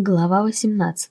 Глава 18.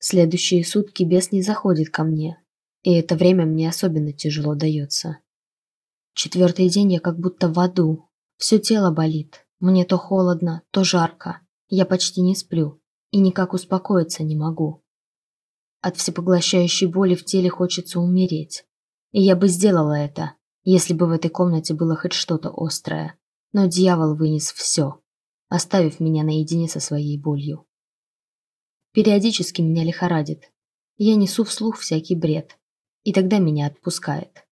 Следующие сутки бес не заходит ко мне, и это время мне особенно тяжело дается. Четвертый день я как будто в аду. Все тело болит. Мне то холодно, то жарко. Я почти не сплю и никак успокоиться не могу. От всепоглощающей боли в теле хочется умереть. И я бы сделала это, если бы в этой комнате было хоть что-то острое. Но дьявол вынес все оставив меня наедине со своей болью. Периодически меня лихорадит. Я несу вслух всякий бред, и тогда меня отпускает.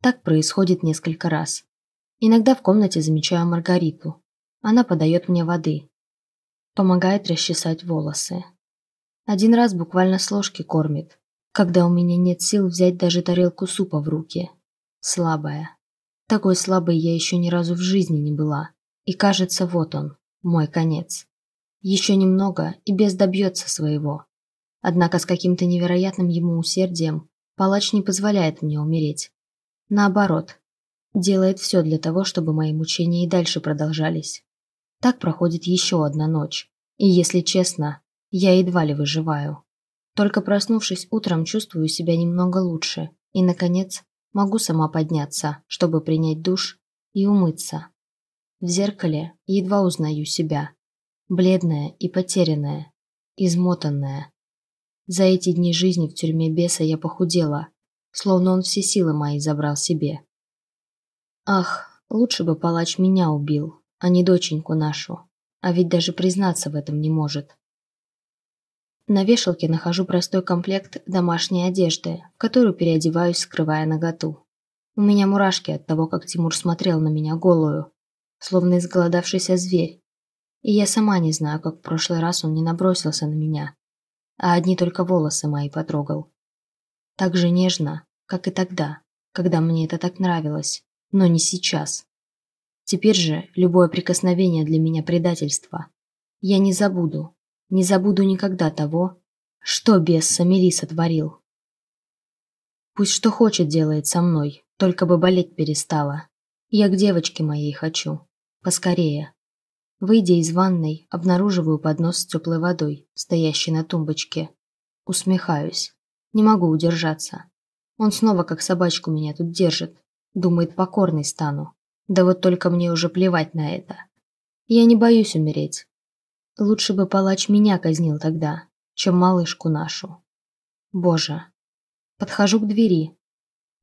Так происходит несколько раз. Иногда в комнате замечаю Маргариту. Она подает мне воды. Помогает расчесать волосы. Один раз буквально с ложки кормит, когда у меня нет сил взять даже тарелку супа в руки. Слабая. Такой слабой я еще ни разу в жизни не была. И кажется, вот он, мой конец. Еще немного, и бес добьется своего. Однако с каким-то невероятным ему усердием палач не позволяет мне умереть. Наоборот, делает все для того, чтобы мои мучения и дальше продолжались. Так проходит еще одна ночь, и, если честно, я едва ли выживаю. Только проснувшись утром, чувствую себя немного лучше и, наконец, могу сама подняться, чтобы принять душ и умыться. В зеркале едва узнаю себя. Бледная и потерянная, измотанная. За эти дни жизни в тюрьме беса я похудела, словно он все силы мои забрал себе. Ах, лучше бы палач меня убил, а не доченьку нашу. А ведь даже признаться в этом не может. На вешалке нахожу простой комплект домашней одежды, в которую переодеваюсь, скрывая наготу. У меня мурашки от того, как Тимур смотрел на меня голую, словно изголодавшийся зверь. И я сама не знаю, как в прошлый раз он не набросился на меня, а одни только волосы мои потрогал. Так же нежно, как и тогда, когда мне это так нравилось, но не сейчас. Теперь же любое прикосновение для меня предательство. Я не забуду, не забуду никогда того, что бес Самири сотворил. Пусть что хочет делает со мной, только бы болеть перестала. Я к девочке моей хочу. Поскорее. Выйдя из ванной, обнаруживаю поднос с теплой водой, стоящий на тумбочке. Усмехаюсь. Не могу удержаться. Он снова как собачку меня тут держит. Думает, покорной стану. Да вот только мне уже плевать на это. Я не боюсь умереть. Лучше бы палач меня казнил тогда, чем малышку нашу. Боже. Подхожу к двери.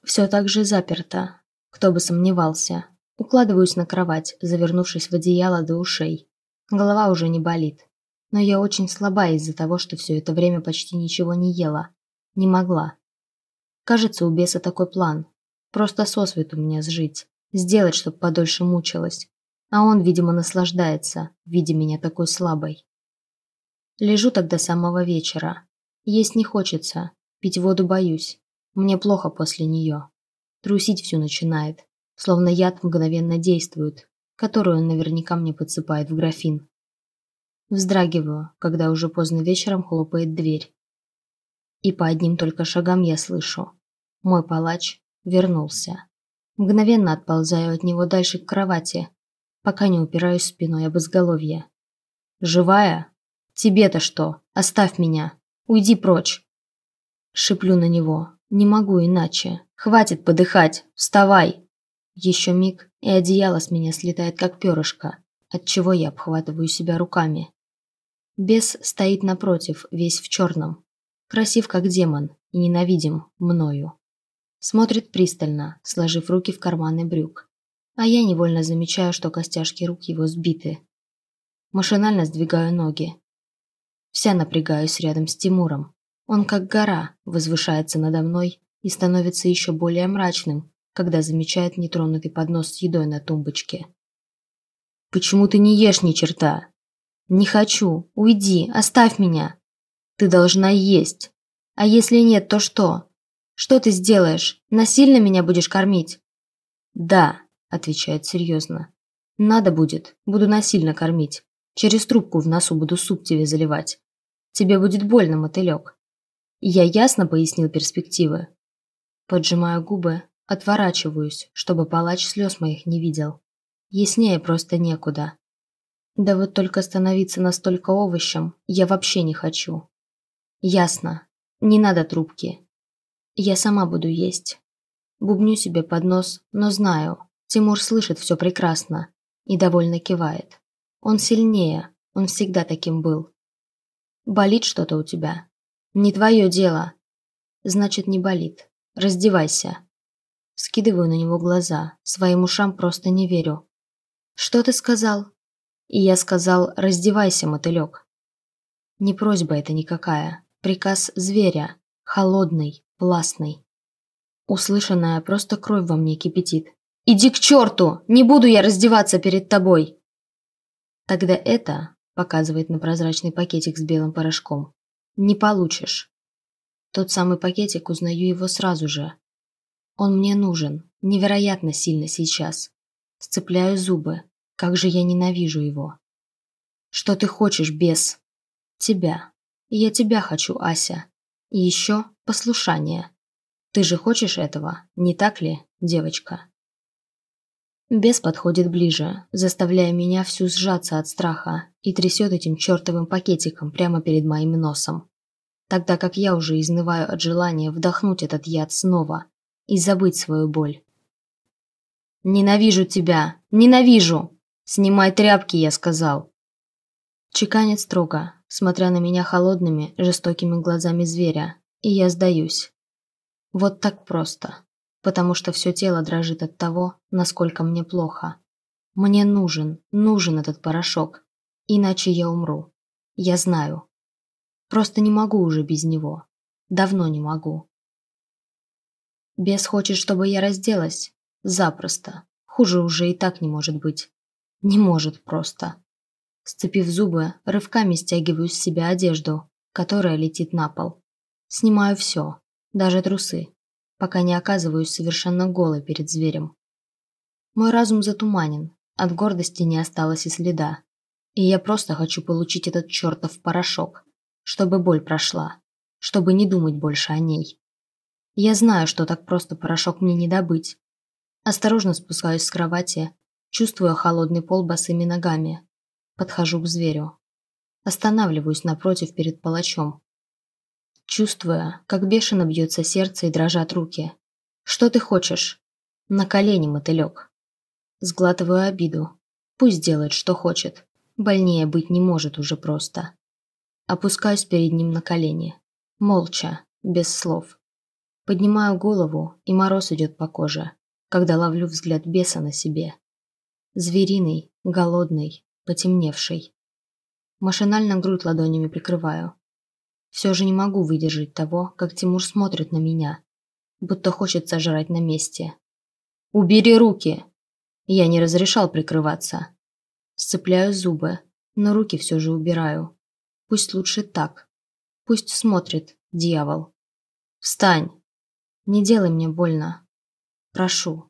Все так же заперто. Кто бы сомневался. Укладываюсь на кровать, завернувшись в одеяло до ушей. Голова уже не болит. Но я очень слаба из-за того, что все это время почти ничего не ела. Не могла. Кажется, у беса такой план. Просто сосвету меня сжить. Сделать, чтобы подольше мучилась. А он, видимо, наслаждается, видя меня такой слабой. Лежу тогда самого вечера. Есть не хочется. Пить воду боюсь. Мне плохо после нее. Трусить все начинает словно яд мгновенно действует, который он наверняка мне подсыпает в графин. Вздрагиваю, когда уже поздно вечером хлопает дверь. И по одним только шагам я слышу. Мой палач вернулся. Мгновенно отползаю от него дальше к кровати, пока не упираюсь спиной об изголовье. «Живая? Тебе-то что? Оставь меня! Уйди прочь!» Шиплю на него. «Не могу иначе. Хватит подыхать! Вставай!» Еще миг, и одеяло с меня слетает как перышко, отчего я обхватываю себя руками. Бес стоит напротив, весь в черном. Красив как демон и ненавидим мною. Смотрит пристально, сложив руки в карманы брюк. А я невольно замечаю, что костяшки рук его сбиты. Машинально сдвигаю ноги. Вся напрягаюсь рядом с Тимуром. Он как гора возвышается надо мной и становится еще более мрачным, когда замечает нетронутый поднос с едой на тумбочке. «Почему ты не ешь ни черта?» «Не хочу. Уйди. Оставь меня. Ты должна есть. А если нет, то что? Что ты сделаешь? Насильно меня будешь кормить?» «Да», – отвечает серьезно. «Надо будет. Буду насильно кормить. Через трубку в носу буду суп тебе заливать. Тебе будет больно, мотылек». Я ясно пояснил перспективы. Поджимаю губы, Отворачиваюсь, чтобы палач слез моих не видел. Яснее просто некуда. Да вот только становиться настолько овощем я вообще не хочу. Ясно. Не надо трубки. Я сама буду есть. Бубню себе под нос, но знаю, Тимур слышит все прекрасно и довольно кивает. Он сильнее, он всегда таким был. Болит что-то у тебя? Не твое дело. Значит, не болит. Раздевайся. Скидываю на него глаза, своим ушам просто не верю. Что ты сказал? И я сказал, раздевайся, мотылек. Не просьба это никакая, приказ зверя, холодный, властный. Услышанная просто кровь во мне кипятит. «Иди к черту! Не буду я раздеваться перед тобой!» Тогда это, показывает на прозрачный пакетик с белым порошком, не получишь. Тот самый пакетик, узнаю его сразу же. Он мне нужен, невероятно сильно сейчас. Сцепляю зубы, как же я ненавижу его. Что ты хочешь, бес? Тебя. Я тебя хочу, Ася. И еще послушание. Ты же хочешь этого, не так ли, девочка? Бес подходит ближе, заставляя меня всю сжаться от страха и трясет этим чертовым пакетиком прямо перед моим носом. Тогда как я уже изнываю от желания вдохнуть этот яд снова и забыть свою боль. «Ненавижу тебя! Ненавижу!» «Снимай тряпки», я сказал. Чеканит строго, смотря на меня холодными, жестокими глазами зверя, и я сдаюсь. Вот так просто. Потому что все тело дрожит от того, насколько мне плохо. Мне нужен, нужен этот порошок. Иначе я умру. Я знаю. Просто не могу уже без него. Давно не могу. Бес хочет, чтобы я разделась? Запросто. Хуже уже и так не может быть. Не может просто. Сцепив зубы, рывками стягиваю с себя одежду, которая летит на пол. Снимаю все, даже трусы, пока не оказываюсь совершенно голой перед зверем. Мой разум затуманен, от гордости не осталось и следа. И я просто хочу получить этот чертов порошок, чтобы боль прошла, чтобы не думать больше о ней. Я знаю, что так просто порошок мне не добыть. Осторожно спускаюсь с кровати, Чувствую холодный пол босыми ногами. Подхожу к зверю. Останавливаюсь напротив перед палачом. Чувствуя, как бешено бьется сердце и дрожат руки. «Что ты хочешь?» «На колени, мотылек». Сглатываю обиду. Пусть делает, что хочет. Больнее быть не может уже просто. Опускаюсь перед ним на колени. Молча, без слов. Поднимаю голову, и мороз идет по коже, когда ловлю взгляд беса на себе. Звериный, голодный, потемневший. Машинально грудь ладонями прикрываю. Все же не могу выдержать того, как Тимур смотрит на меня, будто хочет сожрать на месте. «Убери руки!» Я не разрешал прикрываться. Сцепляю зубы, но руки все же убираю. Пусть лучше так. Пусть смотрит, дьявол. «Встань!» «Не делай мне больно. Прошу.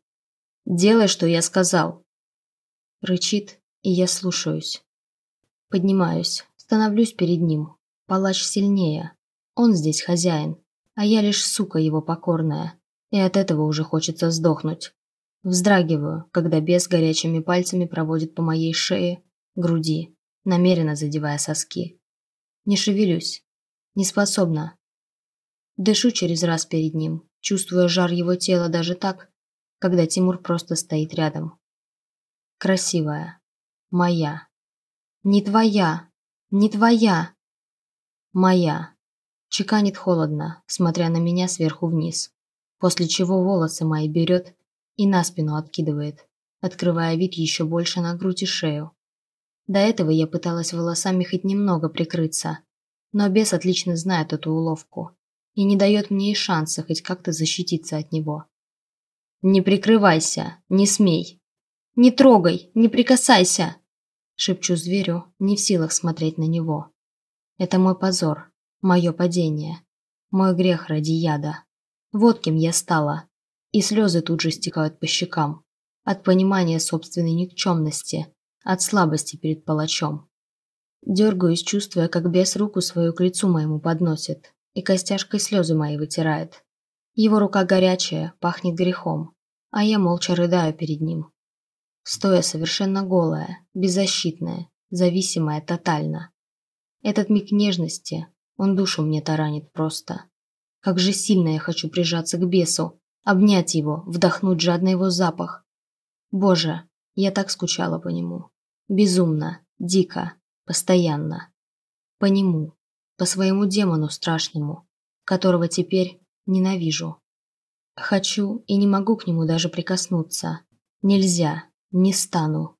Делай, что я сказал!» Рычит, и я слушаюсь. Поднимаюсь, становлюсь перед ним. Палач сильнее. Он здесь хозяин, а я лишь сука его покорная. И от этого уже хочется сдохнуть. Вздрагиваю, когда бес горячими пальцами проводит по моей шее, груди, намеренно задевая соски. Не шевелюсь. Не способна. Дышу через раз перед ним, чувствуя жар его тела даже так, когда Тимур просто стоит рядом. Красивая. Моя. Не твоя. Не твоя. Моя. Чеканит холодно, смотря на меня сверху вниз. После чего волосы мои берет и на спину откидывает, открывая вид еще больше на грудь и шею. До этого я пыталась волосами хоть немного прикрыться, но бес отлично знает эту уловку и не дает мне и шанса хоть как-то защититься от него. «Не прикрывайся, не смей!» «Не трогай, не прикасайся!» Шепчу зверю, не в силах смотреть на него. Это мой позор, мое падение, мой грех ради яда. Вот кем я стала. И слезы тут же стекают по щекам. От понимания собственной никчемности, от слабости перед палачом. Дергаюсь, чувствуя, как бес руку свою к лицу моему подносит и костяшкой слезы мои вытирает. Его рука горячая, пахнет грехом, а я молча рыдаю перед ним стоя совершенно голая, беззащитная, зависимая тотально. Этот миг нежности, он душу мне таранит просто. Как же сильно я хочу прижаться к бесу, обнять его, вдохнуть жадно его запах. Боже, я так скучала по нему. Безумно, дико, постоянно. По нему, по своему демону страшному, которого теперь ненавижу. Хочу и не могу к нему даже прикоснуться. Нельзя, не стану.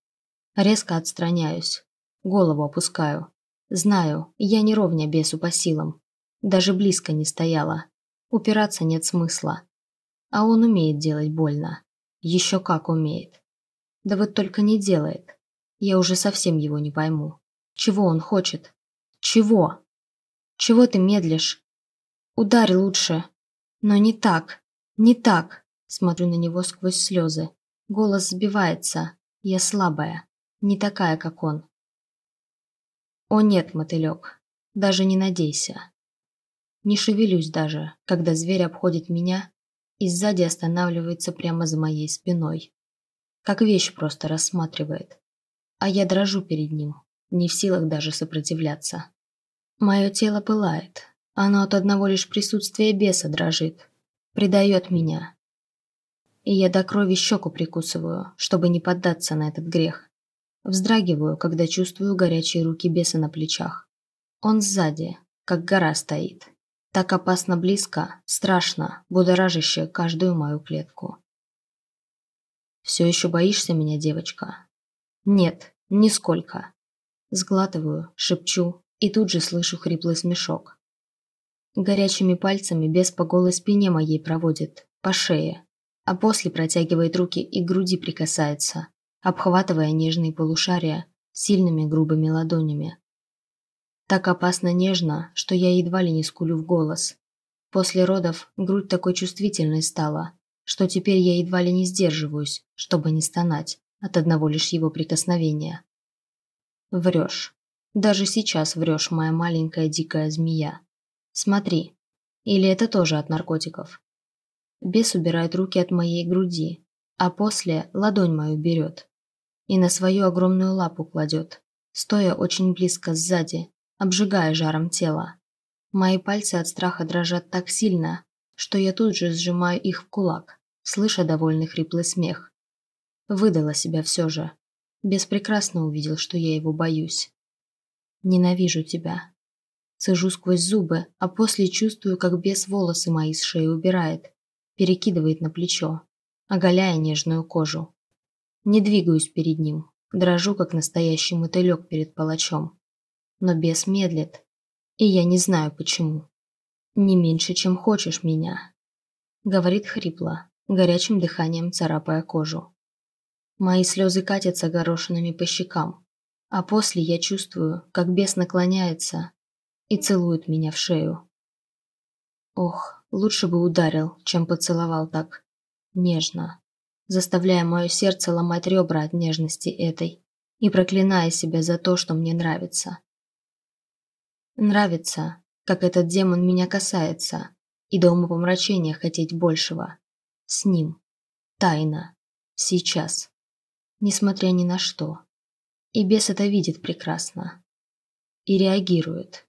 Резко отстраняюсь, голову опускаю. Знаю, я не ровня бесу по силам. Даже близко не стояла. Упираться нет смысла. А он умеет делать больно. Еще как умеет. Да вот только не делает. Я уже совсем его не пойму. Чего он хочет? Чего? Чего ты медлишь? Ударь лучше. Но не так. Не так. Смотрю на него сквозь слезы. Голос сбивается. Я слабая. Не такая, как он. О нет, мотылек. Даже не надейся. Не шевелюсь даже, когда зверь обходит меня и сзади останавливается прямо за моей спиной. Как вещь просто рассматривает. А я дрожу перед ним, не в силах даже сопротивляться. Мое тело пылает. Оно от одного лишь присутствия беса дрожит. Предает меня. И я до крови щеку прикусываю, чтобы не поддаться на этот грех. Вздрагиваю, когда чувствую горячие руки беса на плечах. Он сзади, как гора стоит. Так опасно близко, страшно, будоражище каждую мою клетку. «Все еще боишься меня, девочка?» «Нет, нисколько». Сглатываю, шепчу, и тут же слышу хриплый смешок. Горячими пальцами без по голой спине моей проводит, по шее, а после протягивает руки и к груди прикасается, обхватывая нежные полушария сильными грубыми ладонями. Так опасно нежно, что я едва ли не скулю в голос. После родов грудь такой чувствительной стала, что теперь я едва ли не сдерживаюсь, чтобы не стонать от одного лишь его прикосновения. Врешь. Даже сейчас врешь, моя маленькая дикая змея. Смотри. Или это тоже от наркотиков? Бес убирает руки от моей груди, а после ладонь мою берет и на свою огромную лапу кладет, стоя очень близко сзади, обжигая жаром тело. Мои пальцы от страха дрожат так сильно, что я тут же сжимаю их в кулак, слыша довольный хриплый смех. Выдала себя все же. Бес прекрасно увидел, что я его боюсь. Ненавижу тебя. Сажу сквозь зубы, а после чувствую, как бес волосы мои с шеи убирает, перекидывает на плечо, оголяя нежную кожу. Не двигаюсь перед ним, дрожу, как настоящий мотылек перед палачом. Но бес медлит, и я не знаю почему. «Не меньше, чем хочешь меня», — говорит хрипло, горячим дыханием царапая кожу. Мои слезы катятся горошинами по щекам, а после я чувствую, как бес наклоняется и целует меня в шею. Ох, лучше бы ударил, чем поцеловал так нежно, заставляя мое сердце ломать ребра от нежности этой и проклиная себя за то, что мне нравится. Нравится, как этот демон меня касается, и до умопомрачения хотеть большего. С ним. Тайно. Сейчас. Несмотря ни на что. И бес это видит прекрасно. И реагирует.